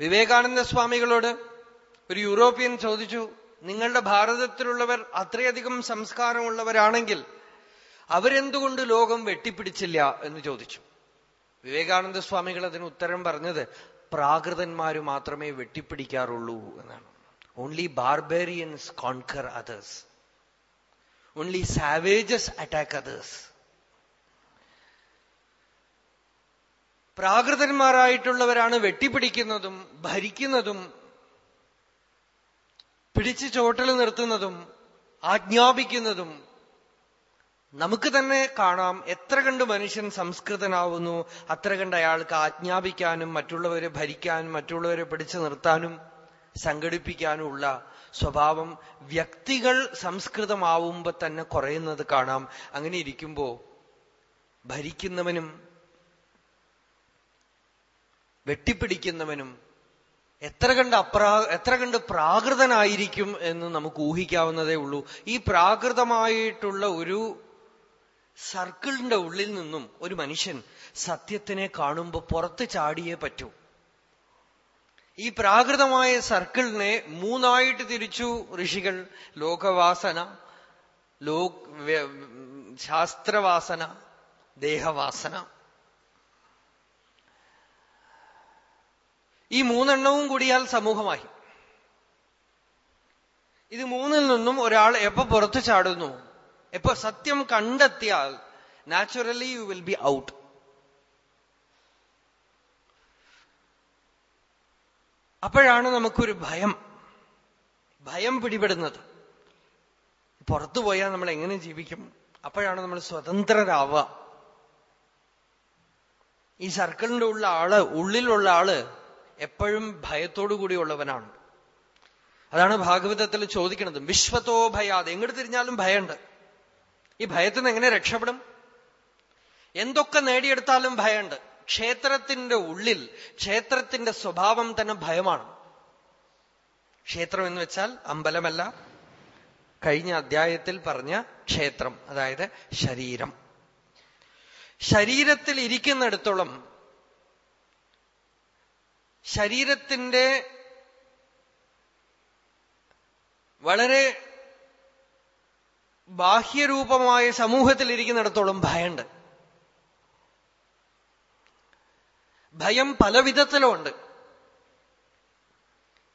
വിവേകാനന്ദ സ്വാമികളോട് ഒരു യൂറോപ്യൻ ചോദിച്ചു നിങ്ങളുടെ ഭാരതത്തിലുള്ളവർ അത്രയധികം സംസ്കാരമുള്ളവരാണെങ്കിൽ അവരെന്തുകൊണ്ട് ലോകം വെട്ടിപ്പിടിച്ചില്ല? എന്ന് ചോദിച്ചു. വിവേകാനന്ദ സ്വാമികൾ അതിന് ഉത്തരം പറഞ്ഞത് പ്രാകൃതന്മാര് മാത്രമേ വെട്ടിപ്പിടിക്കാറുള്ളൂ എന്നാണ്. Only barbarians conquer others only savages attack others പ്രാകൃതന്മാരായിട്ടുള്ളവരാണ് വെട്ടിപ്പിടിക്കുന്നതും ഭരിക്കുന്നതും പിടിച്ച് ചോട്ടൽ നിർത്തുന്നതും ആജ്ഞാപിക്കുന്നതും. നമുക്ക് തന്നെ കാണാം എത്ര കണ്ട് മനുഷ്യൻ സംസ്കൃതനാവുന്നു അത്ര കണ്ട് അയാൾക്ക് ആജ്ഞാപിക്കാനും മറ്റുള്ളവരെ ഭരിക്കാനും മറ്റുള്ളവരെ പിടിച്ചു നിർത്താനും സംഘടിപ്പിക്കാനുമുള്ള സ്വഭാവം വ്യക്തികൾ സംസ്കൃതമാവുമ്പോൾ തന്നെ കുറയുന്നത് കാണാം. അങ്ങനെ ഇരിക്കുമ്പോൾ ഭരിക്കുന്നവനും വെട്ടിപ്പിടിക്കുന്നവനും എത്ര കണ്ട് അപ്രാ എത്ര കണ്ട് പ്രാകൃതനായിരിക്കും എന്ന് നമുക്ക് ഊഹിക്കാവുന്നതേ ഉള്ളൂ. ഈ പ്രാകൃതമായിട്ടുള്ള ഒരു സർക്കിളിന്റെ ഉള്ളിൽ നിന്നും ഒരു മനുഷ്യൻ സത്യത്തിനെ കാണുമ്പോൾ പുറത്ത് ചാടിയേ പറ്റൂ. ഈ പ്രാകൃതമായ സർക്കിളിനെ മൂന്നായിട്ട് തിരിച്ചു ഋഷികൾ ലോകവാസന ലോ ശാസ്ത്രവാസന ദേഹവാസന ഈ മൂന്നെണ്ണവും കൂടിയാൽ സമൂഹമായി. ഇത് മൂന്നിൽ നിന്നും ഒരാൾ എപ്പോ പുറത്തു ചാടുന്നു എപ്പോ സത്യം കണ്ടെത്തിയാൽ naturally you will be out അപ്പോഴാണ് നമുക്കൊരു ഭയം. ഭയം പിടിപെടുന്നത്. പുറത്തു പോയാൽ നമ്മൾ എങ്ങനെ ജീവിക്കും? അപ്പോഴാണ് നമ്മൾ സ്വതന്ത്രരാവുക. ഈ സർക്കിളിന്റെ ഉള്ള ആൾ ഉള്ളിലുള്ള ആൾ എപ്പോഴും ഭയത്തോടു കൂടിയുള്ളവനാണ്. അതാണ് ഭാഗവതത്തിൽ ചോദിക്കുന്നത് വിശ്വത്തോ ഭയാതെ. എങ്ങോട്ട് തിരിഞ്ഞാലും ഭയമുണ്ട്. ഈ ഭയത്തിൽ നിന്ന് എങ്ങനെ രക്ഷപ്പെടും? എന്തൊക്കെ നേടിയെടുത്താലും ഭയമുണ്ട്. ക്ഷേത്രത്തിന്റെ ഉള്ളിൽ ക്ഷേത്രത്തിന്റെ സ്വഭാവം തന്നെ ഭയമാണ്. ക്ഷേത്രം എന്ന് വെച്ചാൽ അമ്പലമല്ല. കഴിഞ്ഞ അധ്യായത്തിൽ പറഞ്ഞ ക്ഷേത്രം അതായത് ശരീരം. ശരീരത്തിൽ ഇരിക്കുന്നിടത്തോളം ശരീരത്തിന്റെ വളരെ ബാഹ്യരൂപമായ സമൂഹത്തിൽ ഇരിക്കുന്നിടത്തോളം ഭയമുണ്ട് ഭയം പല വിധത്തിലുമുണ്ട്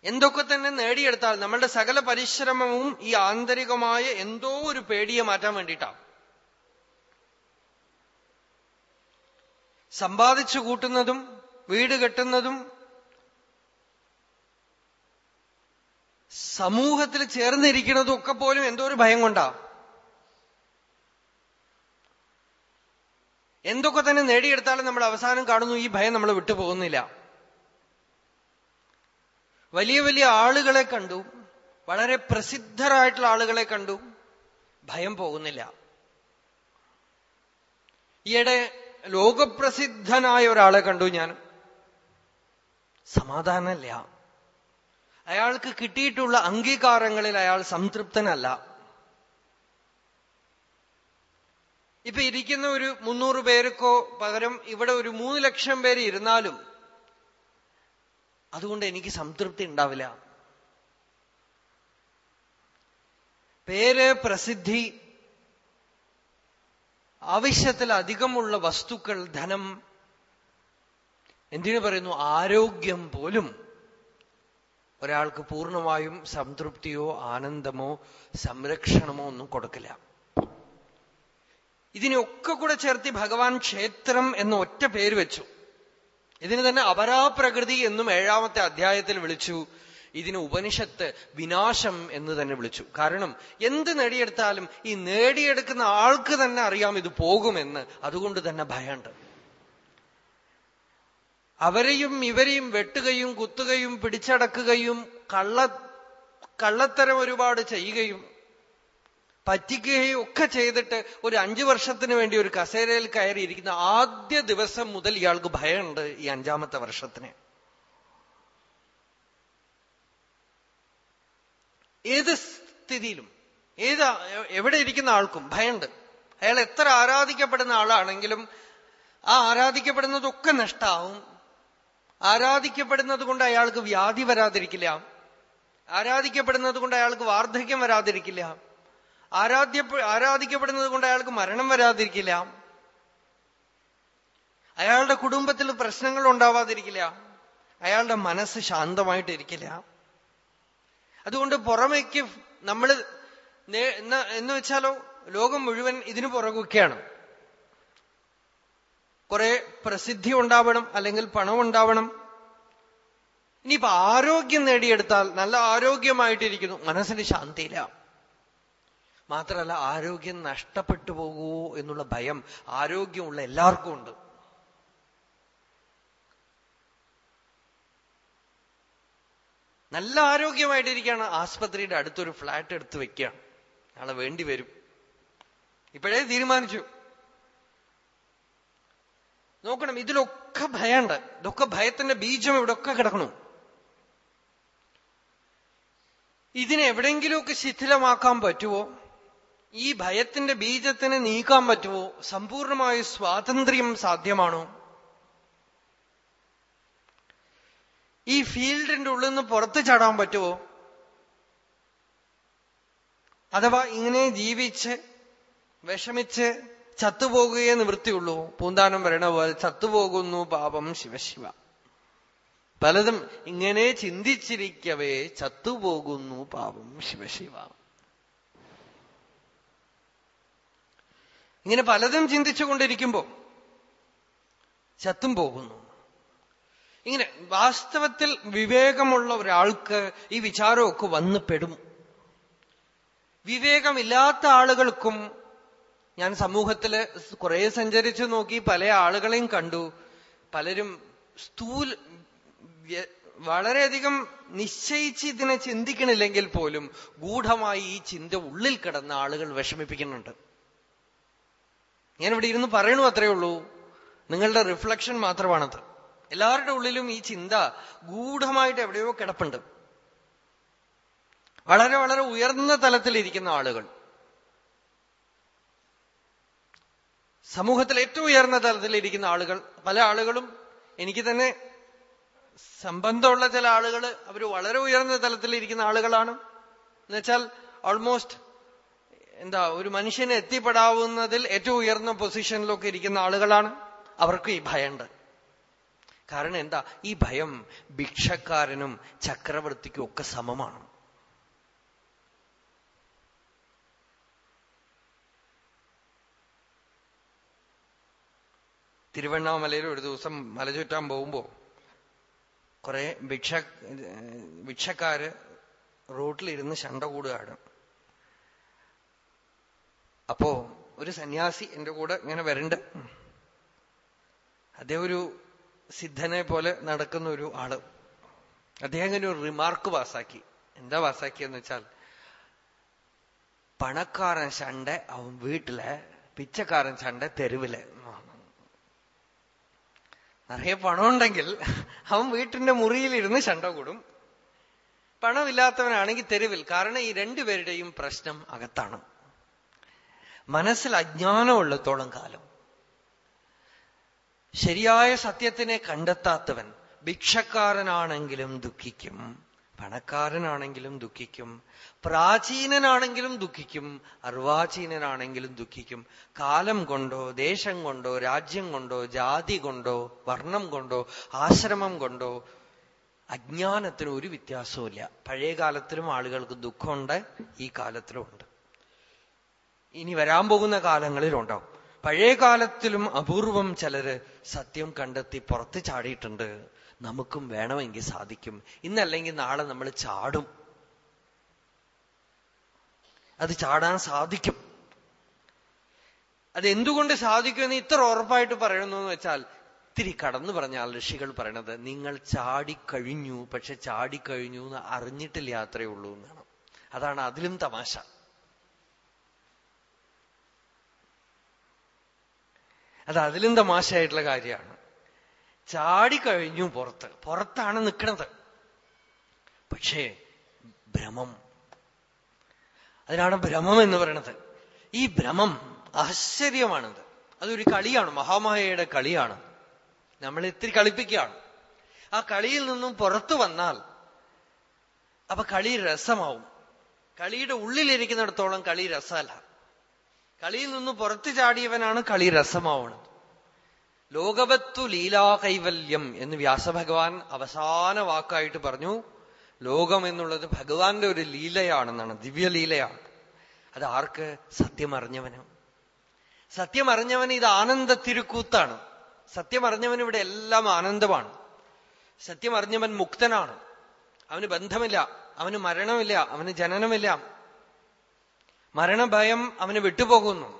എന്തൊക്കെ തന്നെ നേടിയെടുത്താൽ നമ്മളുടെ സകല പരിശ്രമവും ഈ ആന്തരികമായ എന്തോ ഒരു പേടിയെ മാറ്റാൻ വേണ്ടിയിട്ടാണ് സമ്പാദിച്ചു കൂട്ടുന്നതും വീട് കെട്ടുന്നതും സമൂഹത്തിൽ ചേർന്നിരിക്കുന്നതും ഒക്കെ പോലും എന്തോ ഒരു ഭയം കൊണ്ടാ. എന്തൊക്കെ തന്നെ നേടിയെടുത്താലും നമ്മൾ അവസാനം കാണുന്നു ഈ ഭയം നമ്മൾ വിട്ടുപോകുന്നില്ല വലിയ വലിയ ആളുകളെ കണ്ടു വളരെ പ്രസിദ്ധരായിട്ടുള്ള ആളുകളെ കണ്ടു ഭയം പോകുന്നില്ല. ഈയിടെ ലോകപ്രസിദ്ധനായ ഒരാളെ കണ്ടു ഞാൻ. സമാധാനമില്ല. അയാൾക്ക് കിട്ടിയിട്ടുള്ള അംഗീകാരങ്ങളിൽ അയാൾ സംതൃപ്തനല്ല. ഇപ്പൊ ഇരിക്കുന്ന ഒരു മുന്നൂറ് പേർക്കോ പകരം ഇവിടെ ഒരു മൂന്ന് ലക്ഷം പേര് ഇരുന്നാലും അതുകൊണ്ട് എനിക്ക് സംതൃപ്തി ഉണ്ടാവില്ല. പേര് പ്രസിദ്ധി ആവശ്യത്തിൽ അധികമുള്ള വസ്തുക്കൾ ധനം എന്തിനു പറയുന്നു? ആരോഗ്യം പോലും. ഒരാൾക്ക് പൂർണമായും സംതൃപ്തിയോ ആനന്ദമോ സംരക്ഷണമോ ഒന്നും കൊടുക്കില്ല. ഇതിനൊക്കെ കൂടെ ചേർത്തി ഭഗവാൻ ക്ഷേത്രം എന്ന ഒറ്റ പേര് വെച്ചു. ഇതിന് തന്നെ അപരാപ്രകൃതി എന്നും ഏഴാമത്തെ അധ്യായത്തിൽ വിളിച്ചു. ഇതിന് ഉപനിഷത്ത് വിനാശം എന്ന് തന്നെ വിളിച്ചു. കാരണം എന്ത് നേടിയെടുത്താലും ഈ നേടിയെടുക്കുന്ന ആൾക്ക് തന്നെ അറിയാം ഇത് പോകുമെന്ന്. അതുകൊണ്ട് തന്നെ ഭയമുണ്ട് അവരെയും ഇവരെയും വെട്ടുകയും കുത്തുകയും പിടിച്ചടക്കുകയും കള്ള കള്ളത്തരം ഒരുപാട് ചെയ്യുകയും പറ്റിക്കുകയും ഒക്കെ ചെയ്തിട്ട് ഒരു അഞ്ചു വർഷത്തിന് വേണ്ടി ഒരു കസേരയിൽ കയറിയിരിക്കുന്ന ആദ്യ ദിവസം മുതൽ ഇയാൾക്ക് ഭയമുണ്ട് ഈ അഞ്ചാമത്തെ വർഷത്തിന്. ഏത് സ്ഥിതിയിലും ഏത് എവിടെ ഇരിക്കുന്ന ആൾക്കും ഭയമുണ്ട്. അയാൾ എത്ര ആരാധിക്കപ്പെടുന്ന ആളാണെങ്കിലും ആ ആരാധിക്കപ്പെടുന്നതൊക്കെ നഷ്ടാവും. ആരാധിക്കപ്പെടുന്നത് കൊണ്ട് അയാൾക്ക് വ്യാധി വരാതിരിക്കില്ല. ആരാധിക്കപ്പെടുന്നത് കൊണ്ട് അയാൾക്ക് വാർദ്ധക്യം വരാതിരിക്കില്ല. ആരാധ്യ ആരാധിക്കപ്പെടുന്നത് കൊണ്ട് അയാൾക്ക് മരണം വരാതിരിക്കില്ല. അയാളുടെ കുടുംബത്തിൽ പ്രശ്നങ്ങൾ ഉണ്ടാവാതിരിക്കില്ല. അയാളുടെ മനസ്സ് ശാന്തമായിട്ടിരിക്കില്ല. അതുകൊണ്ട് പുറമേക്ക് നമ്മൾ എന്ന് വെച്ചാലോ ലോകം മുഴുവൻ ഇതിനു പുറകുകയാണ് കുറെ പ്രസിദ്ധി ഉണ്ടാവണം അല്ലെങ്കിൽ പണം ഉണ്ടാവണം. ഇനിയിപ്പോ ആരോഗ്യം നേടിയെടുത്താൽ നല്ല ആരോഗ്യമായിട്ടിരിക്കുന്നു. മനസ്സിന് ശാന്തിയില്ല. മാത്രമല്ല ആരോഗ്യം നഷ്ടപ്പെട്ടു പോകുമോ എന്നുള്ള ഭയം ആരോഗ്യമുള്ള എല്ലാവർക്കും ഉണ്ട്. നല്ല ആരോഗ്യമായിട്ടിരിക്കുകയാണ്. ആസ്പത്രിയുടെ അടുത്തൊരു ഫ്ലാറ്റ് എടുത്ത് വെക്കുകയാണ്. നാളെ വേണ്ടി വരും. ഇപ്പോഴേ തീരുമാനിച്ചു. നോക്കണം ഇതിലൊക്കെ ഭയമുണ്ട് ഇതൊക്കെ ഭയത്തിന്റെ ബീജം ഇവിടെയൊക്കെ കിടക്കണം. ഇതിനെ എവിടെയെങ്കിലുമൊക്കെ ശിഥിലമാക്കാൻ പറ്റുമോ ഈ ഭയത്തിന്റെ ബീജത്തിന് നീക്കാൻ പറ്റുമോ സമ്പൂർണമായ സ്വാതന്ത്ര്യം സാധ്യമാണോ? ഈ ഫീൽഡിന്റെ ഉള്ളിൽ നിന്ന് പുറത്തു ചാടാൻ പറ്റുമോ അഥവാ ഇങ്ങനെ ജീവിച്ച് വിഷമിച്ച് ചത്തുപോകുകയേ നിവൃത്തിയുള്ളൂ. പൂന്താനം പറയണ പോലെ ചത്തുപോകുന്നു പാപം ശിവശിവ പലതും ഇങ്ങനെ ചിന്തിച്ചിരിക്കവേ ചത്തുപോകുന്നു പാപം ശിവശിവ ഇങ്ങനെ പലതും ചിന്തിച്ചുകൊണ്ടിരിക്കുമ്പോ ചത്തും പോകുന്നു. ഇങ്ങനെ വാസ്തവത്തിൽ വിവേകമുള്ള ഒരാൾക്ക് ഈ വിചാരമൊക്കെ വന്നു പെടും. വിവേകമില്ലാത്ത ആളുകൾക്കും ഞാൻ സമൂഹത്തിൽ കുറെ സഞ്ചരിച്ചു നോക്കി പല ആളുകളെയും കണ്ടു. പലരും സ്ഥൂൽ വളരെയധികം നിശ്ചയിച്ച് ഇതിനെ ചിന്തിക്കണില്ലെങ്കിൽ പോലും ഗൂഢമായി ഈ ചിന്ത ഉള്ളിൽ കിടന്ന ആളുകൾ വിഷമിപ്പിക്കുന്നുണ്ട്. ഞാൻ ഇവിടെ ഇരുന്ന് പറയണു അത്രയേ ഉള്ളൂ. നിങ്ങളുടെ റിഫ്ലക്ഷൻ മാത്രമാണത്. എല്ലാവരുടെ ഉള്ളിലും ഈ ചിന്ത ഗൂഢമായിട്ട് എവിടെയോ കിടപ്പുണ്ട്. വളരെ വളരെ ഉയർന്ന തലത്തിലിരിക്കുന്ന ആളുകൾ. സമൂഹത്തിൽ ഏറ്റവും ഉയർന്ന തലത്തിലിരിക്കുന്ന ആളുകൾ പല ആളുകളും എനിക്ക് തന്നെ സംബന്ധമുള്ള ചില ആളുകൾ അവർ വളരെ ഉയർന്ന തലത്തിലിരിക്കുന്ന ആളുകളാണ്. എന്നുവെച്ചാൽ ഓൾമോസ്റ്റ് എന്താ ഒരു മനുഷ്യന് എത്തിപ്പെടാവുന്നതിൽ ഏറ്റവും ഉയർന്ന പൊസിഷനിലൊക്കെ ഇരിക്കുന്ന ആളുകളാണ് അവർക്ക് ഈ ഭയമുണ്ട് കാരണം എന്താ ഈ ഭയം ഭിക്ഷക്കാരനും ചക്രവർത്തിക്കും ഒക്കെ സമമാണ്. തിരുവണ്ണാമലയിൽ ഒരു ദിവസം മല ചുറ്റാൻ പോകുമ്പോ കുറെ ഭിക്ഷ ഭിക്ഷക്കാര് റോട്ടിലിരുന്ന് ശണ്ട കൂടുകയാണ്. അപ്പോ ഒരു സന്യാസി എന്റെ കൂടെ ഇങ്ങനെ വരണ്ട്. അദ്ദേഹം ഒരു സിദ്ധനെ പോലെ നടക്കുന്ന ഒരു ആൾ. അദ്ദേഹം ഇങ്ങനെ ഒരു റിമാർക്ക് പാസാക്കി. എന്താ പാസാക്കിയെന്ന് വെച്ചാൽ പണക്കാരൻ ശണ്ട അവൻ വീട്ടിലെ പിച്ചക്കാരൻ ശണ്ട തെരുവിൽ. നിറയെ പണമുണ്ടെങ്കിൽ അവൻ വീട്ടിന്റെ മുറിയിലിരുന്ന് ശണ്ട കൂടും. പണമില്ലാത്തവനാണെങ്കിൽ തെരുവിൽ. കാരണം ഈ രണ്ടുപേരുടെയും പ്രശ്നം അകത്താണ്. മനസ്സിൽ അജ്ഞാനമുള്ളത്തോളം കാലം. ശരിയായ സത്യത്തിനെ കണ്ടെത്താത്തവൻ ഭിക്ഷക്കാരനാണെങ്കിലും ദുഃഖിക്കും. പണക്കാരനാണെങ്കിലും ദുഃഖിക്കും പ്രാചീനനാണെങ്കിലും ദുഃഖിക്കും അർവാചീനനാണെങ്കിലും ദുഃഖിക്കും. കാലം കൊണ്ടോ ദേശം കൊണ്ടോ രാജ്യം കൊണ്ടോ ജാതി കൊണ്ടോ വർണം കൊണ്ടോ ആശ്രമം കൊണ്ടോ അജ്ഞാനത്തിന് ഒരു വ്യത്യാസവുമില്ല. പഴയ കാലത്തിലും ആളുകൾക്ക് ദുഃഖമുണ്ട് ഈ കാലത്തിലും ഉണ്ട്. ഇനി വരാൻ പോകുന്ന കാലങ്ങളിലുണ്ടാവും. പഴയ കാലത്തിലും അപൂർവം ചിലര് സത്യം കണ്ടെത്തി പുറത്ത് ചാടിയിട്ടുണ്ട്. നമുക്കും വേണമെങ്കിൽ സാധിക്കും. ഇന്നല്ലെങ്കിൽ നാളെ നമ്മൾ ചാടും. അത് ചാടാൻ സാധിക്കും. അത് എന്തുകൊണ്ട് സാധിക്കുമെന്ന് ഇത്ര ഉറപ്പായിട്ട് പറയുന്നു എന്ന് വെച്ചാൽ ഇത്തിരി കടന്നു പറഞ്ഞാൽ ഋഷികൾ പറയണത് നിങ്ങൾ ചാടിക്കഴിഞ്ഞു പക്ഷെ ചാടിക്കഴിഞ്ഞു എന്ന് അറിഞ്ഞിട്ടില്ല അത്രേ ഉള്ളൂ എന്നാണ്. അതാണ് അതിലും തമാശ. അത് അതിലും തമാശയായിട്ടുള്ള കാര്യമാണ്. ചാടിക്കഴിഞ്ഞു പുറത്ത്. പുറത്താണ് നിൽക്കുന്നത് പക്ഷേ ഭ്രമം. അതിനാണ് ഭ്രമം എന്ന് പറയുന്നത് ഈ ഭ്രമം ആശ്ചര്യമാണത്. അതൊരു കളിയാണ്. മഹാമായയുടെ കളിയാണ്. നമ്മൾ ഇത്തിരി കളിപ്പിക്കുകയാണ്. ആ കളിയിൽ നിന്നും പുറത്തു വന്നാൽ അപ്പൊ കളി രസമാവും. കളിയുടെ ഉള്ളിലിരിക്കുന്നിടത്തോളം കളി രസമല്ല. കളിയിൽ നിന്ന് പുറത്തു ചാടിയവനാണ് കളി രസമാവുന്നത് ലോകവത്തു ലീലാ കൈവല്യം എന്ന് വ്യാസഭഗവാൻ അവസാന വാക്കായിട്ട് പറഞ്ഞു. ലോകം എന്നുള്ളത് ഭഗവാന്റെ ഒരു ലീലയാണെന്നാണ് ദിവ്യലീലയാണ്. അത് ആർക്ക്? സത്യം അറിഞ്ഞവന് സത്യം അറിഞ്ഞവൻ ഇത് ആനന്ദ തിരുക്കൂത്താണ് സത്യം അറിഞ്ഞവൻ ഇവിടെ എല്ലാം ആനന്ദമാണ്. സത്യം അറിഞ്ഞവൻ മുക്തനാണ്. അവന് ബന്ധമില്ല അവന് മരണമില്ല അവന് ജനനമില്ല. മരണഭയം അവന് വിട്ടുപോകുന്നു.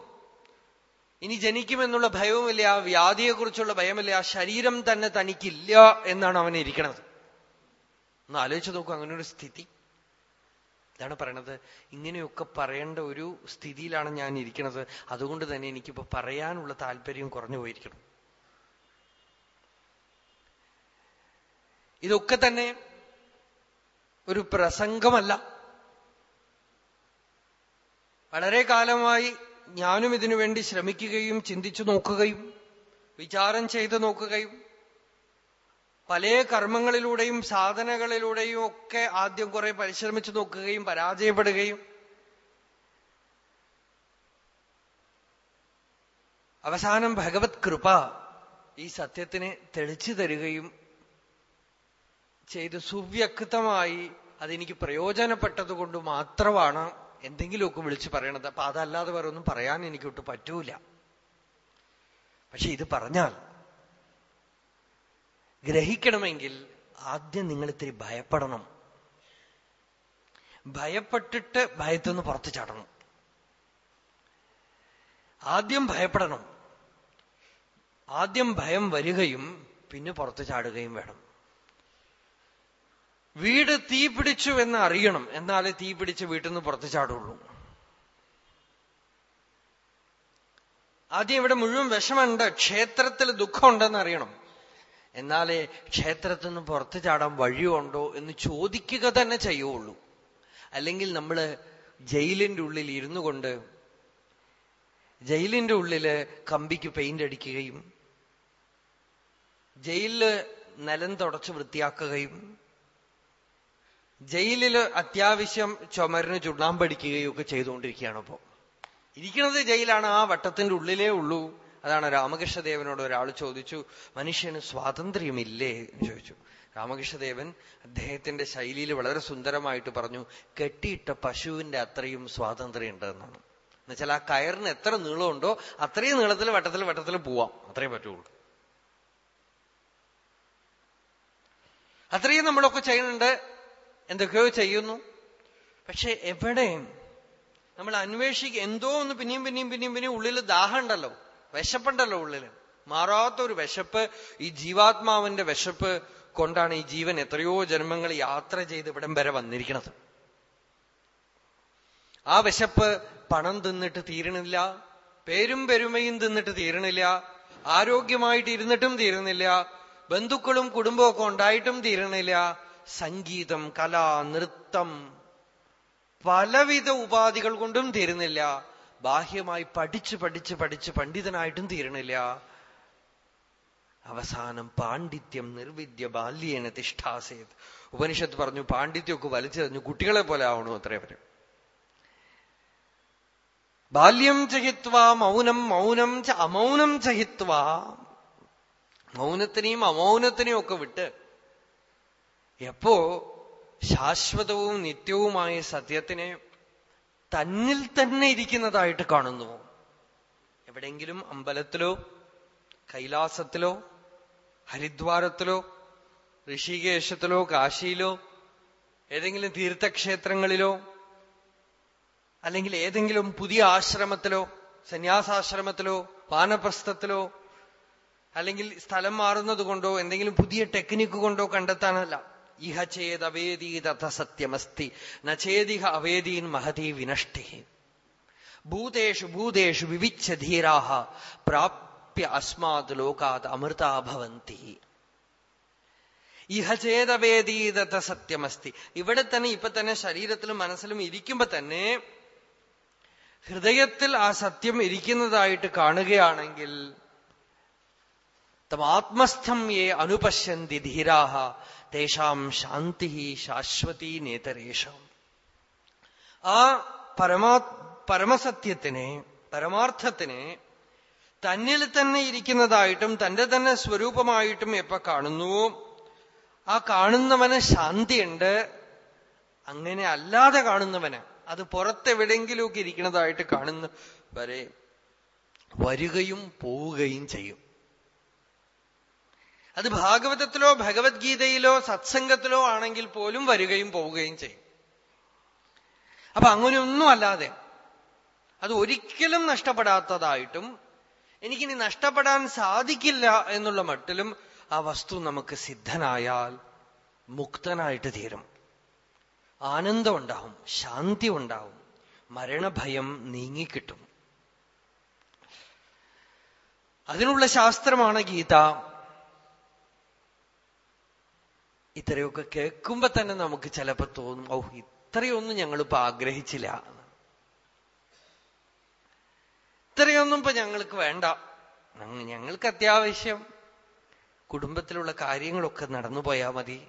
ഇനി ജനിക്കുമെന്നുള്ള ഭയവുമില്ല ആ വ്യാധിയെക്കുറിച്ചുള്ള ഭയമില്ല ആ ശരീരം തന്നെ തനിക്കില്ല എന്നാണ് അവൻ ഇരിക്കണത്. ഒന്ന് ആലോചിച്ച് നോക്കൂ അങ്ങനെ ഒരു സ്ഥിതി. ഇതാണ് പറയണത്. ഇങ്ങനെയൊക്കെ പറയേണ്ട ഒരു സ്ഥിതിയിലാണ് ഞാൻ ഇരിക്കുന്നത് അതുകൊണ്ട് തന്നെ എനിക്കിപ്പോ പറയാനുള്ള താല്പര്യം കുറഞ്ഞു പോയിരിക്കണം ഇതൊക്കെ തന്നെ ഒരു പ്രസംഗമല്ല. വളരെ കാലമായി ഞാനും ഇതിനു വേണ്ടി ശ്രമിക്കുകയും ചിന്തിച്ചു നോക്കുകയും വിചാരം ചെയ്തു നോക്കുകയും പല കർമ്മങ്ങളിലൂടെയും സാധനകളിലൂടെയും ഒക്കെ ആദ്യം കുറെ പരിശ്രമിച്ചു നോക്കുകയും പരാജയപ്പെടുകയും അവസാനം ഭഗവത് കൃപ ഈ സത്യത്തിനെ തെളിച്ചു തരികയും ചെയ്ത് സുവ്യക്തമായി അതെനിക്ക് പ്രയോജനപ്പെട്ടതുകൊണ്ട് മാത്രമാണ് എന്തെങ്കിലുമൊക്കെ വിളിച്ച് പറയണത്. അപ്പൊ അതല്ലാതെ വേറെ ഒന്നും പറയാൻ എനിക്കൊട്ട് പറ്റൂല. പക്ഷെ ഇത് പറഞ്ഞാൽ ഗ്രഹിക്കണമെങ്കിൽ ആദ്യം നിങ്ങൾ ഇത്തിരി ഭയപ്പെടണം. ഭയപ്പെട്ടിട്ട് ഭയത്തുനിന്ന് പുറത്തു ചാടണം. ആദ്യം ഭയപ്പെടണം. ആദ്യം ഭയം വരികയും പിന്നെ പുറത്തു ചാടുകയും വേണം. വീട് തീ പിടിച്ചു എന്ന് അറിയണം. എന്നാലേ തീ പിടിച്ച് വീട്ടിൽ നിന്ന് പുറത്തു ചാടുള്ളൂ. ആദ്യം ഇവിടെ മുഴുവൻ വിഷമുണ്ട് ക്ഷേത്രത്തിൽ ദുഃഖമുണ്ടെന്ന് അറിയണം. എന്നാലേ ക്ഷേത്രത്തിൽ നിന്ന് പുറത്തു ചാടാൻ വഴിയുണ്ടോ എന്ന് ചോദിക്കുക തന്നെ ചെയ്യുള്ളൂ. അല്ലെങ്കിൽ നമ്മൾ ജയിലിന്റെ ഉള്ളിൽ ഇരുന്നു കൊണ്ട് ജയിലിന്റെ ഉള്ളിൽ കമ്പിക്ക് പെയിന്റ് അടിക്കുകയും ജയിലിൽ നിലം തുടച്ച് വൃത്തിയാക്കുകയും ജയിലിൽ അത്യാവശ്യം ചുമരിന് ചുണ്ണാമ്പടിക്കുകയൊക്കെ ചെയ്തുകൊണ്ടിരിക്കുകയാണ് ഇപ്പോ. ഇരിക്കുന്നത് ജയിലാണ് ആ വട്ടത്തിന്റെ ഉള്ളിലേ ഉള്ളൂ. അതാണ് രാമകൃഷ്ണദേവനോട് ഒരാൾ ചോദിച്ചു മനുഷ്യന് സ്വാതന്ത്ര്യമില്ലേ? എന്ന് ചോദിച്ചു. രാമകൃഷ്ണദേവൻ അദ്ദേഹത്തിന്റെ ശൈലിയിൽ വളരെ സുന്ദരമായിട്ട് പറഞ്ഞു കെട്ടിയിട്ട പശുവിന്റെ അത്രയും സ്വാതന്ത്ര്യം ഉണ്ട് എന്നാണ് എന്നുവെച്ചാൽ ആ കയറിന് എത്ര നീളമുണ്ടോ അത്രയും നീളത്തിൽ വട്ടത്തിൽ വട്ടത്തിൽ പോവാം. അത്രേ പറ്റുള്ളൂ. അത്രയും നമ്മളൊക്കെ ചെയ്യുന്നുണ്ട്. എന്തൊക്കെയോ ചെയ്യുന്നു. പക്ഷെ എവിടെയും നമ്മൾ അന്വേഷിക്കുക. എന്തോ ഒന്ന് പിന്നെയും പിന്നെയും പിന്നെയും പിന്നെയും ഉള്ളിൽ ദാഹമുണ്ടല്ലോ. വിശപ്പുണ്ടല്ലോ ഉള്ളിൽ മാറാത്തൊരു വിശപ്പ് ഈ ജീവാത്മാവിന്റെ വിശപ്പ് കൊണ്ടാണ് ഈ ജീവൻ എത്രയോ ജന്മങ്ങൾ യാത്ര ചെയ്ത് ഇവിടം വരെ വന്നിരിക്കുന്നത്. ആ വിശപ്പ് പണം തിന്നിട്ട് തീരണില്ല. പേരും പെരുമയും തിന്നിട്ട് തീരണില്ല. ആരോഗ്യമായിട്ട് ഇരുന്നിട്ടും തീരുന്നില്ല ബന്ധുക്കളും കുടുംബമൊക്കെ ഉണ്ടായിട്ടും തീരണില്ല. സംഗീതം കല നൃത്തം പലവിധ ഉപാധികൾ കൊണ്ടും തീരുന്നില്ല. ബാഹ്യമായി പഠിച്ച് പഠിച്ച് പഠിച്ച് പണ്ഡിതനായിട്ടും തീരണില്ല അവസാനം പാണ്ഡിത്യം നിർവിദ്യ ബാല്യേന തിഷ്ഠാസേത്. ഉപനിഷത്ത് പറഞ്ഞു പാണ്ഡിത്യമൊക്കെ വലിച്ചെറിഞ്ഞു കുട്ടികളെ പോലെ ആവണു അത്രേ ബാല്യം ചഹിത്വ മൗനം മൗനം ച അമൗനം ചഹിത്വ. മൗനത്തിനെയും അമൗനത്തിനെയും ഒക്കെ വിട്ട് എപ്പോ ശാശ്വതവും നിത്യവുമായ സത്യത്തിനെ തന്നിൽ തന്നെ ഇരിക്കുന്നതായിട്ട് കാണുന്നു. എവിടെയെങ്കിലും അമ്പലത്തിലോ കൈലാസത്തിലോ ഹരിദ്വാരത്തിലോ ഋഷികേശത്തിലോ കാശിയിലോ ഏതെങ്കിലും തീർത്ഥക്ഷേത്രങ്ങളിലോ അല്ലെങ്കിൽ ഏതെങ്കിലും പുതിയ ആശ്രമത്തിലോ സന്യാസാശ്രമത്തിലോ വാനപ്രസ്ഥത്തിലോ അല്ലെങ്കിൽ സ്ഥലം മാറുന്നത് കൊണ്ടോ എന്തെങ്കിലും പുതിയ ടെക്നിക്ക് കൊണ്ടോ കണ്ടെത്താനല്ല. ഇഹ ചേത് അവേദീ തഥ സത്യമസ്തി. നേദിഹ അവേദീൻ മഹതി വിനഷ്ടി. ഭൂതേഷു ഭൂതേഷു വിവിച്ച ധീരാഹ. പ്രാപ്യ അസ്മാത് ലോകാത് അമൃതാ ഭവന്തി. ഇഹ ചേതവേദീതത സത്യമസ്തി. ഇവിടെ തന്നെ ഇപ്പൊ തന്നെ ശരീരത്തിലും മനസ്സിലും ഇരിക്കുമ്പോ തന്നെ ഹൃദയത്തിൽ ആ സത്യം ഇരിക്കുന്നതായിട്ട് കാണുകയാണെങ്കിൽ തമാത്മസ്ഥം യേ അനുപശ്യന്തി ധീരാഹ. തേഷാം ശാന്തി ശാശ്വതി നേതരേഷാം. ആ പരമാ പരമസത്യത്തിനെ പരമാർത്ഥത്തിനെ തന്നിൽ തന്നെ ഇരിക്കുന്നതായിട്ടും തന്റെ തന്നെ സ്വരൂപമായിട്ടും എപ്പ കാണുന്നുവോ ആ കാണുന്നവന് ശാന്തിയുണ്ട്. അങ്ങനെ അല്ലാതെ കാണുന്നവന് അത് പുറത്തെവിടെങ്കിലുമൊക്കെ ഇരിക്കുന്നതായിട്ട് കാണുന്ന വരെ വരികയും പോവുകയും ചെയ്യും. അത് ഭാഗവതത്തിലോ ഭഗവത്ഗീതയിലോ സത്സംഗത്തിലോ ആണെങ്കിൽ പോലും വരികയും പോവുകയും ചെയ്യും. അപ്പൊ അങ്ങനെയൊന്നും അല്ലാതെ അത് ഒരിക്കലും നഷ്ടപ്പെടാത്തതായിട്ടും എനിക്കിനി നഷ്ടപ്പെടാൻ സാധിക്കില്ല എന്നുള്ള മട്ടിലും ആ വസ്തു നമുക്ക് സിദ്ധനായാൽ മുക്തനായിട്ട് തീരും. ആനന്ദം ഉണ്ടാവും ശാന്തി ഉണ്ടാവും മരണഭയം നീങ്ങിക്കിട്ടും. അതിനുള്ള ശാസ്ത്രമാണ് ഗീത. ഇത്രയൊക്കെ കേൾക്കുമ്പോ തന്നെ നമുക്ക് ചിലപ്പോ തോന്നും ഓ ഇത്രയൊന്നും ഞങ്ങളിപ്പോ ആഗ്രഹിച്ചില്ല. ഇത്രയൊന്നും ഇപ്പൊ ഞങ്ങൾക്ക് വേണ്ട. ഞങ്ങൾക്ക് അത്യാവശ്യം കുടുംബത്തിലുള്ള കാര്യങ്ങളൊക്കെ നടന്നു പോയാൽ മതി.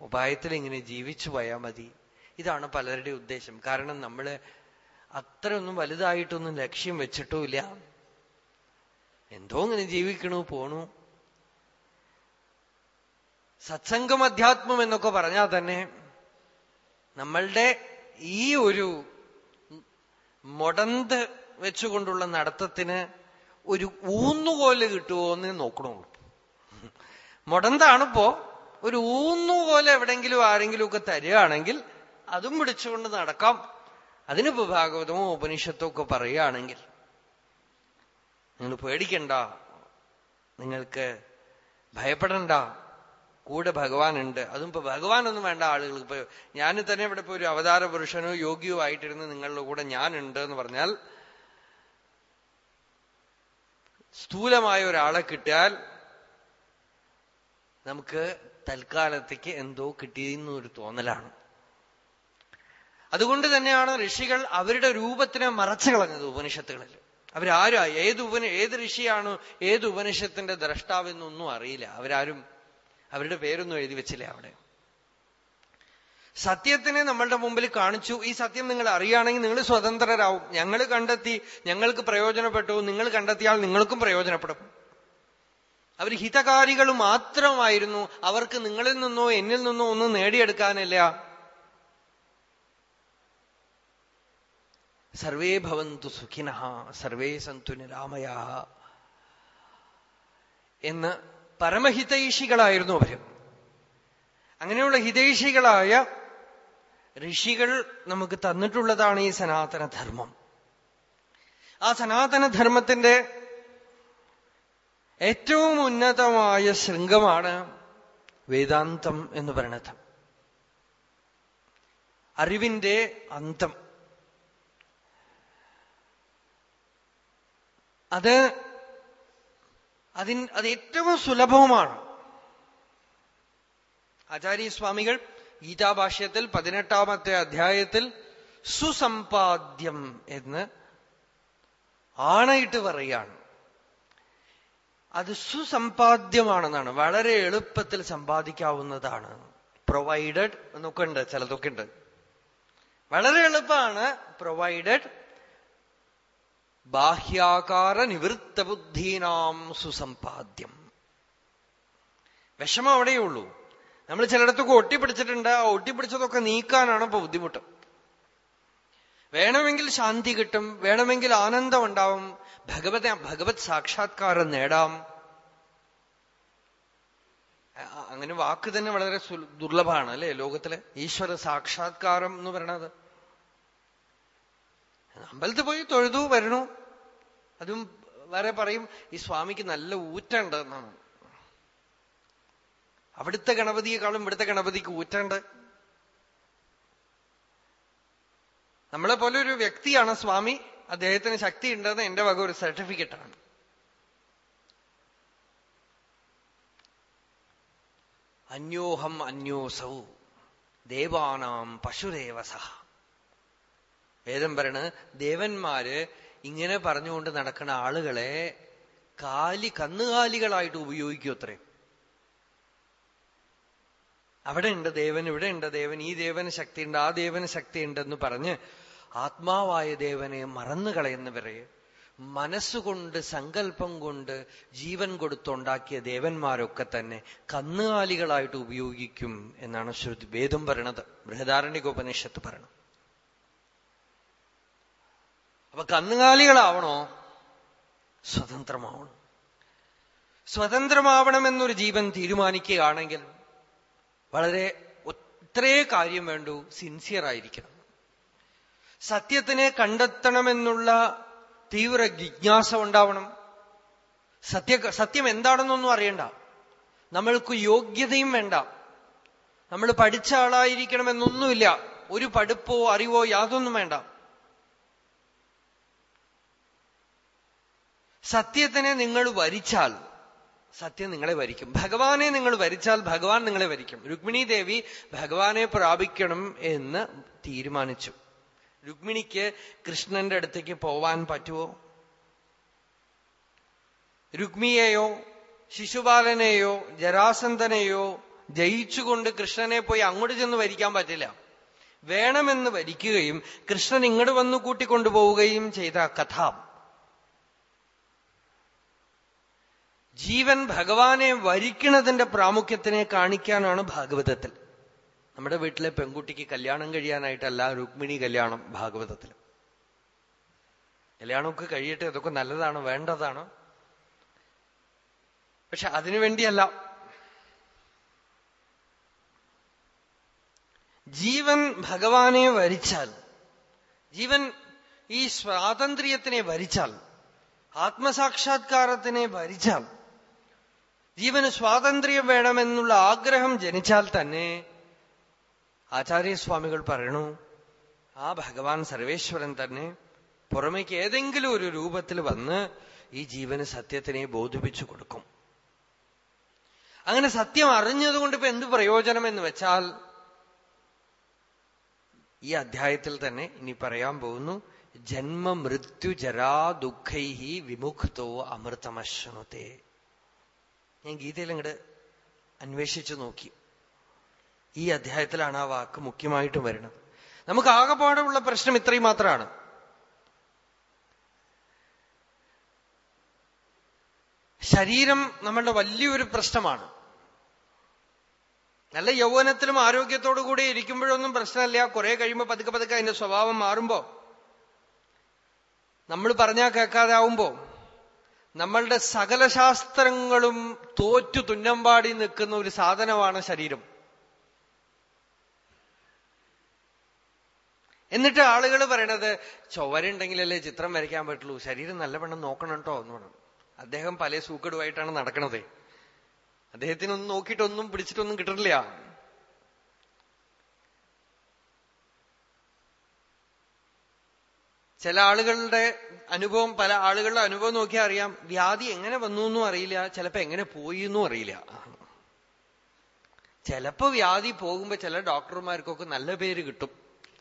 ഉപായത്തിൽ ഇങ്ങനെ ജീവിച്ചു പോയാൽ മതി. ഇതാണ് പലരുടെ ഉദ്ദേശം. കാരണം നമ്മൾ അത്രയൊന്നും വലുതായിട്ടൊന്നും ലക്ഷ്യം വെച്ചിട്ടുമില്ല. എന്തോ ഇങ്ങനെ ജീവിക്കണു പോണു. സത്സംഗം അധ്യാത്മം എന്നൊക്കെ പറഞ്ഞാൽ തന്നെ നമ്മളുടെ ഈ ഒരു മൊടന്ത് വെച്ചുകൊണ്ടുള്ള നടത്തത്തിന് ഒരു ഊന്നുകോൽ കിട്ടുമോ എന്ന് നോക്കണുള്ളൂ മൊടന്താണിപ്പോ ഒരു ഊന്നുകോൽ എവിടെങ്കിലും ആരെങ്കിലും ഒക്കെ തരികയാണെങ്കിൽ അതും പിടിച്ചുകൊണ്ട് നടക്കാം. അതിനിപ്പോ ഭാഗവതമോ ഉപനിഷത്തോ ഒക്കെ പറയുകയാണെങ്കിൽ നിങ്ങൾ പേടിക്കണ്ട നിങ്ങൾക്ക് ഭയപ്പെടണ്ട കൂടെ ഭഗവാനുണ്ട്. അതും ഇപ്പൊ ഭഗവാനൊന്നും വേണ്ട ആളുകൾക്ക് ഇപ്പൊ ഞാൻ തന്നെ ഇവിടെ ഇപ്പൊ ഒരു അവതാര പുരുഷനോ യോഗിയോ ആയിട്ടിരുന്ന് നിങ്ങളുടെ കൂടെ ഞാനുണ്ട് എന്ന് പറഞ്ഞാൽ സ്ഥൂലമായ ഒരാളെ കിട്ടിയാൽ നമുക്ക് തൽക്കാലത്തേക്ക് എന്തോ കിട്ടിയെന്നൊരു തോന്നലാണ്. അതുകൊണ്ട് തന്നെയാണ് ഋഷികൾ അവരുടെ രൂപത്തിനെ മറച്ചു കളഞ്ഞത് ഉപനിഷത്തുകളിൽ. അവരാരും? ഏത് ഉപനി ഏത് ഋഷിയാണോ ഏത് ഉപനിഷത്തിന്റെ ദ്രഷ്ടാവെന്നൊന്നും അറിയില്ല. അവരാരും അവരുടെ പേരൊന്നും എഴുതി വെച്ചില്ലേ അവിടെ. സത്യത്തിനെ നമ്മളുടെ മുമ്പിൽ കാണിച്ചു. ഈ സത്യം നിങ്ങൾ അറിയുകയാണെങ്കിൽ നിങ്ങൾ സ്വതന്ത്രരാകും ഞങ്ങൾ കണ്ടെത്തി ഞങ്ങൾക്ക് പ്രയോജനപ്പെട്ടു. നിങ്ങൾ കണ്ടെത്തിയാൽ നിങ്ങൾക്കും പ്രയോജനപ്പെടും. അവർ ഹിതകാരികൾ മാത്രമായിരുന്നു. അവർക്ക് നിങ്ങളിൽ നിന്നോ എന്നിൽ നിന്നോ ഒന്നും നേടിയെടുക്കാനില്ല. സർവേ ഭവന്തു സുഖിന സർവേ സന്തു നിരാമയാ എന്ന് പരമഹിതൈഷികളായിരുന്നു അവർ അങ്ങനെയുള്ള ഹിതൈഷികളായ ഋഷികൾ നമുക്ക് തന്നിട്ടുള്ളതാണ് ഈ സനാതനധർമ്മം. ആ സനാതനധർമ്മത്തിന്റെ ഏറ്റവും ഉന്നതമായ ശൃംഗമാണ് വേദാന്തം എന്ന് പറയുന്നത് അറിവിന്റെ അന്തം. അത് അതിൻ അത് ഏറ്റവും സുലഭവുമാണ്. ആചാര്യസ്വാമികൾ ഗീതാഭാഷ്യത്തിൽ പതിനെട്ടാമത്തെ അധ്യായത്തിൽ സുസമ്പാദ്യം എന്ന് ആണയിട്ട് പറയുകയാണ്. അത് സുസമ്പാദ്യമാണെന്നാണ് വളരെ എളുപ്പത്തിൽ സമ്പാദിക്കാവുന്നതാണ്. പ്രൊവൈഡഡ് എന്നൊക്കെ ഉണ്ട് ചിലതൊക്കെ ഉണ്ട്. വളരെ എളുപ്പമാണ് പ്രൊവൈഡഡ് ബാഹ്യാകാര നിവൃത്ത ബുദ്ധീനാം സുസമ്പാദ്യം. വിഷമം അവിടെയുള്ളൂ നമ്മൾ ചിലയിടത്തൊക്കെ ഒട്ടിപ്പിടിച്ചിട്ടുണ്ട്. ആ ഒട്ടിപ്പിടിച്ചതൊക്കെ നീക്കാനാണ് ഇപ്പൊ ബുദ്ധിമുട്ട്. വേണമെങ്കിൽ ശാന്തി കിട്ടും. വേണമെങ്കിൽ ആനന്ദം ഉണ്ടാവും. ഭഗവത് ഭഗവത് സാക്ഷാത്കാരം നേടാം. അങ്ങനെ വാക്ക് തന്നെ വളരെ ദുർലഭമാണ് അല്ലെ ലോകത്തിലെ? ഈശ്വര സാക്ഷാത്കാരം എന്ന് പറയണത്. അമ്പലത്തിൽ പോയി തൊഴുതു വരണു അതും വേറെ പറയും ഈ സ്വാമിക്ക് നല്ല ഊറ്റുണ്ട് എന്നാണ്. അവിടുത്തെ ഗണപതിയെക്കാളും ഇവിടുത്തെ ഗണപതിക്ക് ഊറ്റുണ്ട്. നമ്മളെ പോലെ ഒരു വ്യക്തിയാണ് സ്വാമി. അദ്ദേഹത്തിന് ശക്തി ഉണ്ടെന്ന് എന്റെ വക ഒരു സർട്ടിഫിക്കറ്റാണ്. അന്യോഹം അന്യോസൗ ദേവാനാം പശുരേവസഹ. വേദം പറയണ് ദേവന്മാര് ഇങ്ങനെ പറഞ്ഞുകൊണ്ട് നടക്കുന്ന ആളുകളെ കാലി കന്നുകാലികളായിട്ട് ഉപയോഗിക്കൂ അത്രേ. അവിടെ ഉണ്ട് ദേവൻ ഇവിടെ ഉണ്ട് ദേവൻ ഈ ദേവന് ശക്തിയുണ്ട് ആ ദേവന് ശക്തിയുണ്ടെന്ന് പറഞ്ഞ് ആത്മാവായ ദേവനെ മറന്നു കളയുന്നവരെ മനസ്സുകൊണ്ട് സങ്കല്പം കൊണ്ട് ജീവൻ കൊടുത്തുണ്ടാക്കിയ ദേവന്മാരൊക്കെ തന്നെ കന്നുകാലികളായിട്ട് ഉപയോഗിക്കും എന്നാണ് ശ്രുതി വേദം പറയണത്. ബൃഹദാരണ്യകോപനിഷത്ത് പറയണം. അപ്പൊ കന്നുകാലികളാവണോ? സ്വതന്ത്രമാവണം. സ്വതന്ത്രമാവണമെന്നൊരു ജീവൻ തീരുമാനിക്കുകയാണെങ്കിൽ വളരെ ഇത്രേ കാര്യം വേണ്ടു സിൻസിയർ ആയിരിക്കണം. സത്യത്തിനെ കണ്ടെത്തണമെന്നുള്ള തീവ്ര ജിജ്ഞാസ ഉണ്ടാവണം സത്യ സത്യം എന്താണെന്നൊന്നും അറിയണ്ട. നമ്മൾക്ക് യോഗ്യതയും വേണ്ട. നമ്മൾ പഠിച്ച ആളായിരിക്കണമെന്നൊന്നുമില്ല. ഒരു പഠിപ്പോ അറിവോ യാതൊന്നും വേണ്ട. സത്യത്തിനെ നിങ്ങൾ വരിച്ചാൽ സത്യം നിങ്ങളെ വരിക്കും. ഭഗവാനെ നിങ്ങൾ വരിച്ചാൽ ഭഗവാൻ നിങ്ങളെ വരിക്കും. രുക്മിണി ദേവി ഭഗവാനെ പ്രാപിക്കണം എന്ന് തീരുമാനിച്ചു. രുക്മിണിക്ക് കൃഷ്ണന്റെ അടുത്തേക്ക് പോവാൻ പറ്റുമോ രുക്മിയെയോ ശിശുപാലനെയോ ജരാസന്ധനെയോ ജയിച്ചുകൊണ്ട് കൃഷ്ണനെ പോയി അങ്ങോട്ട് ചെന്ന് വരിക്കാൻ പറ്റില്ല. വേണമെന്ന് വരിക്കുകയും കൃഷ്ണൻ ഇങ്ങോട്ട് വന്നു കൂട്ടിക്കൊണ്ടുപോവുകയും ചെയ്ത കഥ. ജീവൻ ഭഗവാനെ വരിക്കണതിന്റെ പ്രാമുഖ്യത്തിനെ കാണിക്കാനാണ് ഭാഗവതത്തിൽ. നമ്മുടെ വീട്ടിലെ പെൺകുട്ടിക്ക് കല്യാണം കഴിയാനായിട്ടല്ല രുക്മിണി കല്യാണം ഭാഗവതത്തിൽ. കല്യാണമൊക്കെ കഴിയട്ടെ അതൊക്കെ നല്ലതാണ് വേണ്ടതാണ്. പക്ഷെ അതിനുവേണ്ടിയല്ല ജീവൻ ഭഗവാനെ വരിച്ചാൽ ജീവൻ ഈ സ്വാതന്ത്ര്യത്തിനെ വരിച്ചാൽ ആത്മസാക്ഷാത്കാരത്തിനെ ഭരിച്ചാൽ ജീവന് സ്വാതന്ത്ര്യം വേണമെന്നുള്ള ആഗ്രഹം ജനിച്ചാൽ തന്നെ ആചാര്യസ്വാമികൾ പറയണു ആ ഭഗവാൻ സർവേശ്വരൻ തന്നെ പുറമേക്ക് ഏതെങ്കിലും ഒരു രൂപത്തിൽ വന്ന് ഈ ജീവന് സത്യത്തിനെ ബോധിപ്പിച്ചു കൊടുക്കും. അങ്ങനെ സത്യം അറിഞ്ഞതുകൊണ്ട് ഇപ്പൊ എന്ത് പ്രയോജനം എന്ന് വെച്ചാൽ ഈ അധ്യായത്തിൽ തന്നെ ഇനി പറയാൻ പോകുന്നു ജന്മ മൃത്യു ജരാ ദുഃഖൈ വിമുക്തോ അമൃതമശ്നുതേ. ഞാൻ ഗീതയിൽ അങ്ങോട്ട് അന്വേഷിച്ചു നോക്കി. ഈ അധ്യായത്തിലാണ് ആ വാക്ക് മുഖ്യമായിട്ടും വരുന്നത്. നമുക്ക് ആകെപ്പാടുള്ള പ്രശ്നം ഇത്രയും മാത്രമാണ്. ശരീരം നമ്മളുടെ വലിയൊരു പ്രശ്നമാണ്. നല്ല യൗവനത്തിലും ആരോഗ്യത്തോടു കൂടി ഇരിക്കുമ്പോഴൊന്നും പ്രശ്നമില്ല. കുറെ കഴിയുമ്പോൾ പതുക്കെ പതുക്കെ അതിന്റെ സ്വഭാവം മാറുമ്പോ നമ്മൾ പറഞ്ഞാൽ കേൾക്കാതാവുമ്പോ നമ്മളുടെ സകല ശാസ്ത്രങ്ങളും തോറ്റു തുന്നമ്പാടി നിൽക്കുന്ന ഒരു സാധനമാണ് ശരീരം. എന്നിട്ട് ആളുകൾ പറയണത് ചൊവരുണ്ടെങ്കിലല്ലേ ചിത്രം വരയ്ക്കാൻ പറ്റുള്ളൂ. ശരീരം നല്ലവണ്ണം നോക്കണം കേട്ടോ എന്ന് പറഞ്ഞു അദ്ദേഹം പല സൂക്കടുമായിട്ടാണ് നടക്കണത്. അദ്ദേഹത്തിനൊന്നും നോക്കിയിട്ടൊന്നും പിടിച്ചിട്ടൊന്നും കിട്ടില്ല ചില ആളുകളുടെ അനുഭവം പല ആളുകളുടെ അനുഭവം നോക്കിയാൽ അറിയാം. വ്യാധി എങ്ങനെ വന്നു എന്നും അറിയില്ല. ചിലപ്പോ എങ്ങനെ പോയി എന്നും അറിയില്ല. ചിലപ്പോ വ്യാധി പോകുമ്പോ ചില ഡോക്ടർമാർക്കൊക്കെ നല്ല പേര് കിട്ടും.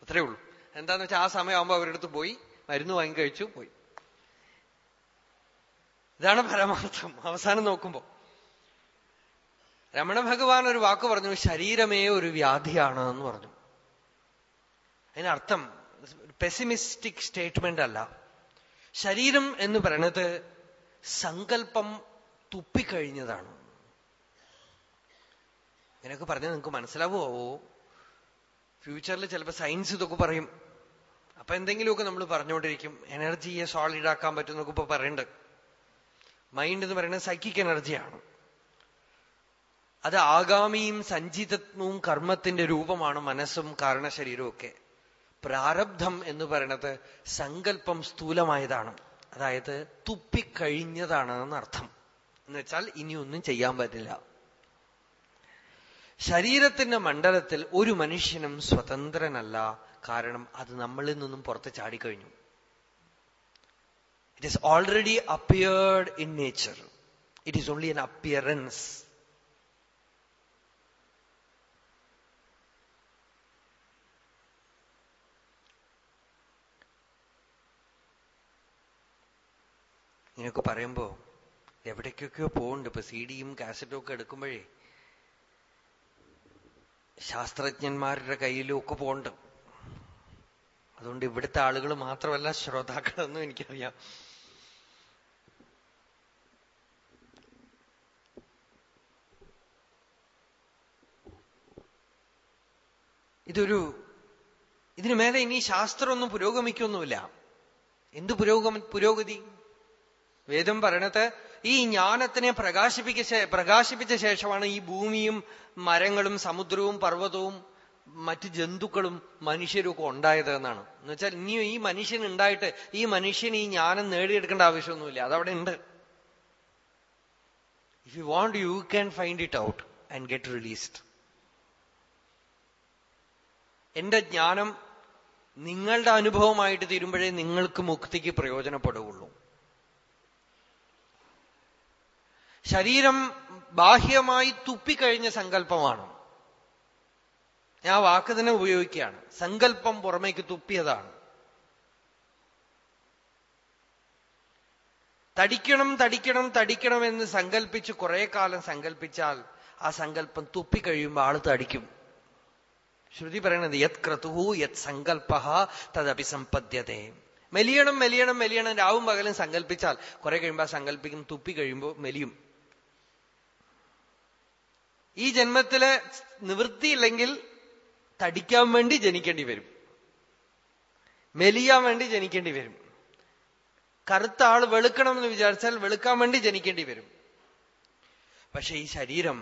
അത്രേ ഉള്ളൂ. എന്താന്ന് വെച്ചാൽ ആ സമയമാകുമ്പോ അവരുടെ അടുത്ത് പോയി മരുന്ന് വാങ്ങി കഴിച്ചു പോയി. ഇതാണ് പരമാർത്ഥം. അവസാനം നോക്കുമ്പോ. രമണ ഭഗവാൻ ഒരു വാക്ക് പറഞ്ഞു ശരീരമേ ഒരു വ്യാധിയാണ് എന്ന് പറഞ്ഞു. അതിനർത്ഥം പെസിമിസ്റ്റിക് സ്റ്റേറ്റ്മെന്റ് അല്ല. ശരീരം എന്ന് പറയുന്നത് സങ്കല്പം തുപ്പിക്കഴിഞ്ഞതാണ്. ഇങ്ങനെയൊക്കെ പറഞ്ഞാൽ നിങ്ങൾക്ക് മനസ്സിലാവുമോ ഫ്യൂച്ചറിൽ ചിലപ്പോൾ സയൻസ് ഇതൊക്കെ പറയും. അപ്പൊ എന്തെങ്കിലുമൊക്കെ നമ്മൾ പറഞ്ഞുകൊണ്ടിരിക്കും. എനർജിയെ സോളിഡ് ആക്കാൻ പറ്റും എന്നൊക്കെ ഇപ്പൊ പറയുന്നുണ്ട്. മൈൻഡ് എന്ന് പറയുന്നത് സൈക്കിക് എനർജിയാണ് അത് ആഗാമിയും സഞ്ചിതത്വവും കർമ്മത്തിന്റെ രൂപമാണ് മനസ്സും കാരണശരീരവും ഒക്കെ. പ്രാരബ്ധം എന്ന് പറയണത് സങ്കല്പം സ്ഥൂലമായതാണ്. അതായത് തുപ്പിക്കഴിഞ്ഞതാണ് എന്നർത്ഥം. എന്ന് വെച്ചാൽ ഇനിയൊന്നും ചെയ്യാൻ പറ്റില്ല. ശരീരത്തിന്റെ മണ്ഡലത്തിൽ ഒരു മനുഷ്യനും സ്വതന്ത്രനല്ല. കാരണം അത് നമ്മളിൽ നിന്നും പുറത്ത് ചാടിക്കഴിഞ്ഞു. It is already appeared in nature it is only an appearance ഇങ്ങനെയൊക്കെ പറയുമ്പോ എവിടേക്കൊക്കെയോ പോകുന്നുണ്ട് ഇപ്പൊ സി ഡിയും കാസറ്റും ഒക്കെ എടുക്കുമ്പോഴേ ശാസ്ത്രജ്ഞന്മാരുടെ കയ്യിലും ഒക്കെ പോണ്ട് അതുകൊണ്ട് ഇവിടുത്തെ ആളുകൾ മാത്രമല്ല ശ്രോതാക്കളെന്നും എനിക്കറിയാം. ഇതൊരു ഇതിനു മേലെ ഇനി ശാസ്ത്രമൊന്നും പുരോഗമിക്കൊന്നുമില്ല. എന്ത് പുരോഗമ പുരോഗതി? വേദം പറയണത് ഈ ജ്ഞാനത്തിനെ പ്രകാശിപ്പിക്ക പ്രകാശിപ്പിച്ച ശേഷമാണ് ഈ ഭൂമിയും മരങ്ങളും സമുദ്രവും പർവതവും മറ്റ് ജന്തുക്കളും മനുഷ്യരും ഒക്കെ ഉണ്ടായത് എന്നാണ്. എന്നുവെച്ചാൽ ഇനി ഈ മനുഷ്യൻ ഉണ്ടായിട്ട് ഈ മനുഷ്യൻ ഈ ജ്ഞാനം നേടിയെടുക്കേണ്ട ആവശ്യമൊന്നുമില്ല. അതവിടെ ഉണ്ട്. If you want you can find it out and get released എന്റെ ജ്ഞാനം നിങ്ങളുടെ അനുഭവമായിട്ട് തീരുമ്പോഴേ നിങ്ങൾക്ക് മുക്തിക്ക് പ്രയോജനപ്പെടുകയുള്ളൂ. ശരീരം ബാഹ്യമായി തുപ്പിക്കഴിഞ്ഞ സങ്കല്പമാണ്. ഞാൻ വാക്ക് തന്നെ ഉപയോഗിക്കുകയാണ്. സങ്കല്പം പുറമേക്ക് തുപ്പിയതാണ്. തടിക്കണം തടിക്കണം തടിക്കണം എന്ന് സങ്കല്പിച്ച് കുറെ കാലം സങ്കല്പിച്ചാൽ ആ സങ്കല്പം തുപ്പിക്കഴിയുമ്പോൾ ആൾ തടിക്കും. ശ്രുതി പറയണത് യത് ക്രതുഹു യത് സങ്കല്പ തദപി സമ്പദ്യത്തെ മെലിയണം മെലിയണം മെലിയണം രാവും പകലും സങ്കല്പിച്ചാൽ കുറെ കഴിയുമ്പോൾ ആ സങ്കല്പിക്കും തുപ്പി കഴിയുമ്പോൾ മെലിയും. ഈ ജന്മത്തിൽ നിവൃത്തിയില്ലെങ്കിൽ തടിക്കാൻ വേണ്ടി ജനിക്കേണ്ടി വരും. മെലിയാൻ വേണ്ടി ജനിക്കേണ്ടി വരും. കറുത്ത ആൾ വെളുക്കണം എന്ന് വിചാരിച്ചാൽ വെളുക്കാൻ വേണ്ടി ജനിക്കേണ്ടി വരും. പക്ഷെ ഈ ശരീരം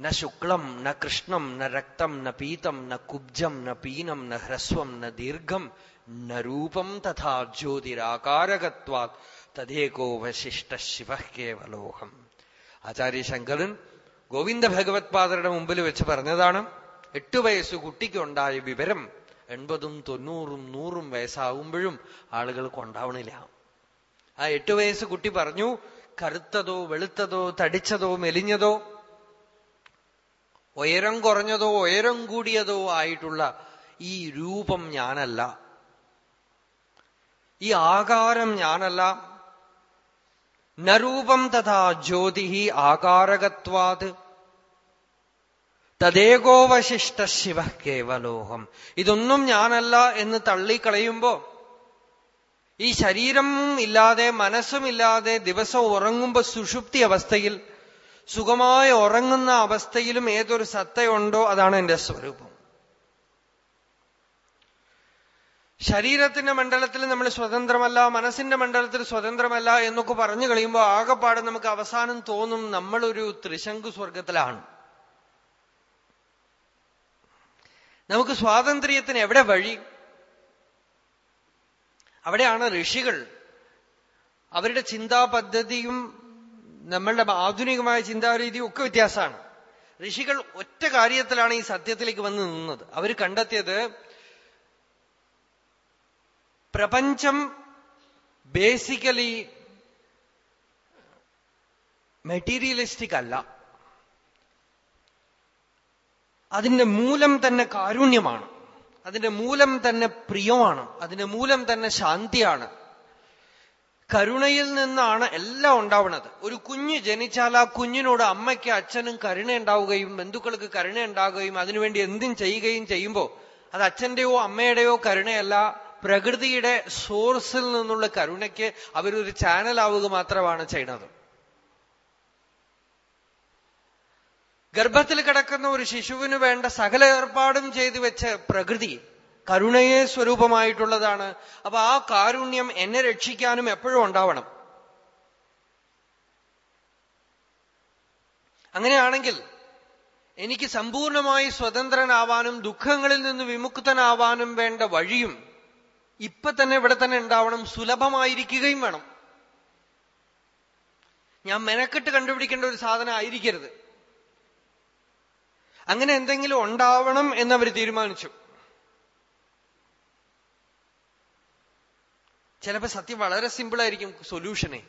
ന ശുക്ലം ന കൃഷ്ണം ന രക്തം ന പീതം ന കുബ്ജം ന പീനം ന ഹ്രസ്വം ന ദീർഘം ന രൂപം തഥാ ജ്യോതിരാകാരകത്വാത് തഥേകോവശിഷ്ട ശിവ കേവലോഹം ആചാര്യശങ്കരൻ ഗോവിന്ദ ഭഗവത്പാദരുടെ മുമ്പിൽ വെച്ച് പറഞ്ഞതാണ് എട്ടു വയസ്സ് കുട്ടിക്കുണ്ടായ വിവരം എൺപതും തൊണ്ണൂറും നൂറും വയസ്സാവുമ്പോഴും ആളുകൾക്ക് ഉണ്ടാവണില്ല ആ എട്ടു വയസ്സ് കുട്ടി പറഞ്ഞു കറുത്തതോ വെളുത്തതോ തടിച്ചതോ മെലിഞ്ഞതോ ഉയരം കുറഞ്ഞതോ ഉയരം കൂടിയതോ ആയിട്ടുള്ള ഈ രൂപം ഞാനല്ല. ഈ ആകാരം ഞാനല്ല. നരൂപം തഥാ ജ്യോതി ആകാരകത്വാത്. തദേകോവശിഷ്ട ശിവ കേവലോഹം. ഇതൊന്നും ഞാനല്ല എന്ന് തള്ളിക്കളയുമ്പോ ഈ ശരീരം ഇല്ലാതെ മനസ്സുമില്ലാതെ ദിവസം ഉറങ്ങുമ്പോ സുഷുപ്തി അവസ്ഥയിൽ സുഖമായി ഉറങ്ങുന്ന അവസ്ഥയിലും ഏതൊരു സത്തയുണ്ടോ അതാണ് എന്റെ സ്വരൂപം. ശരീരത്തിന്റെ മണ്ഡലത്തിൽ നമ്മൾ സ്വതന്ത്രമല്ല മനസ്സിന്റെ മണ്ഡലത്തിൽ സ്വതന്ത്രമല്ല എന്നൊക്കെ പറഞ്ഞു കഴിയുമ്പോൾ ആകെപ്പാടെ നമുക്ക് അവസാനം തോന്നും നമ്മളൊരു ത്രിശങ്കു സ്വർഗത്തിലാണ് നമുക്ക് സ്വാതന്ത്ര്യത്തിന് എവിടെ വഴി? അവിടെയാണ് ഋഷികൾ. അവരുടെ ചിന്താ പദ്ധതിയും നമ്മളുടെ ആധുനികമായ ചിന്താരീതിയും ഒക്കെ വ്യത്യാസമാണ്. ഋഷികൾ ഒറ്റ കാര്യത്തിലാണ് ഈ സത്യത്തിലേക്ക് വന്ന് നിന്നത്. അവർ കണ്ടെത്തിയത് പ്രപഞ്ചം ബേസിക്കലി മെറ്റീരിയലിസ്റ്റിക് അല്ല. അതിന്റെ മൂലം തന്നെ കാരുണ്യമാണ്. അതിന്റെ മൂലം തന്നെ പ്രിയമാണ്. അതിന്റെ മൂലം തന്നെ ശാന്തിയാണ്. കരുണയിൽ നിന്നാണ് എല്ലാം ഉണ്ടാവുന്നത്. ഒരു കുഞ്ഞ് ജനിച്ചാൽ ആ കുഞ്ഞിനോട് അമ്മയ്ക്ക് അച്ഛനും കരുണ ഉണ്ടാവുകയും ബന്ധുക്കൾക്ക് കരുണ ഉണ്ടാവുകയും അതിനുവേണ്ടി എന്തും ചെയ്യുകയും ചെയ്യുമ്പോൾ അത് അച്ഛന്റെയോ അമ്മയുടെയോ കരുണയല്ല. പ്രകൃതിയുടെ സോഴ്സിൽ നിന്നുള്ള കരുണയ്ക്ക് അവരൊരു ചാനലാവുക മാത്രമാണ് ചെയ്യുന്നത്. ഗർഭത്തിൽ കിടക്കുന്ന ഒരു ശിശുവിന് വേണ്ട സകല ഏർപ്പാടും ചെയ്തു വെച്ച പ്രകൃതി കരുണയെ സ്വരൂപമായിട്ടുള്ളതാണ്. അപ്പൊ ആ കാരുണ്യം എന്നെ രക്ഷിക്കാനും എപ്പോഴും ഉണ്ടാവണം. അങ്ങനെയാണെങ്കിൽ എനിക്ക് സമ്പൂർണമായി സ്വതന്ത്രനാവാനും ദുഃഖങ്ങളിൽ നിന്ന് വിമുക്തനാവാനും വേണ്ട വഴിയും ഇപ്പൊ തന്നെ ഇവിടെ തന്നെ ഉണ്ടാവണം സുലഭമായിരിക്കുകയും വേണം. ഞാൻ മെനക്കെട്ട് കണ്ടുപിടിക്കേണ്ട ഒരു സാധനം ആയിരിക്കരുത്. അങ്ങനെ എന്തെങ്കിലും ഉണ്ടാവണം എന്നവർ തീരുമാനിച്ചു. ചിലപ്പോ സത്യം വളരെ സിമ്പിൾ ആയിരിക്കും സൊല്യൂഷനെ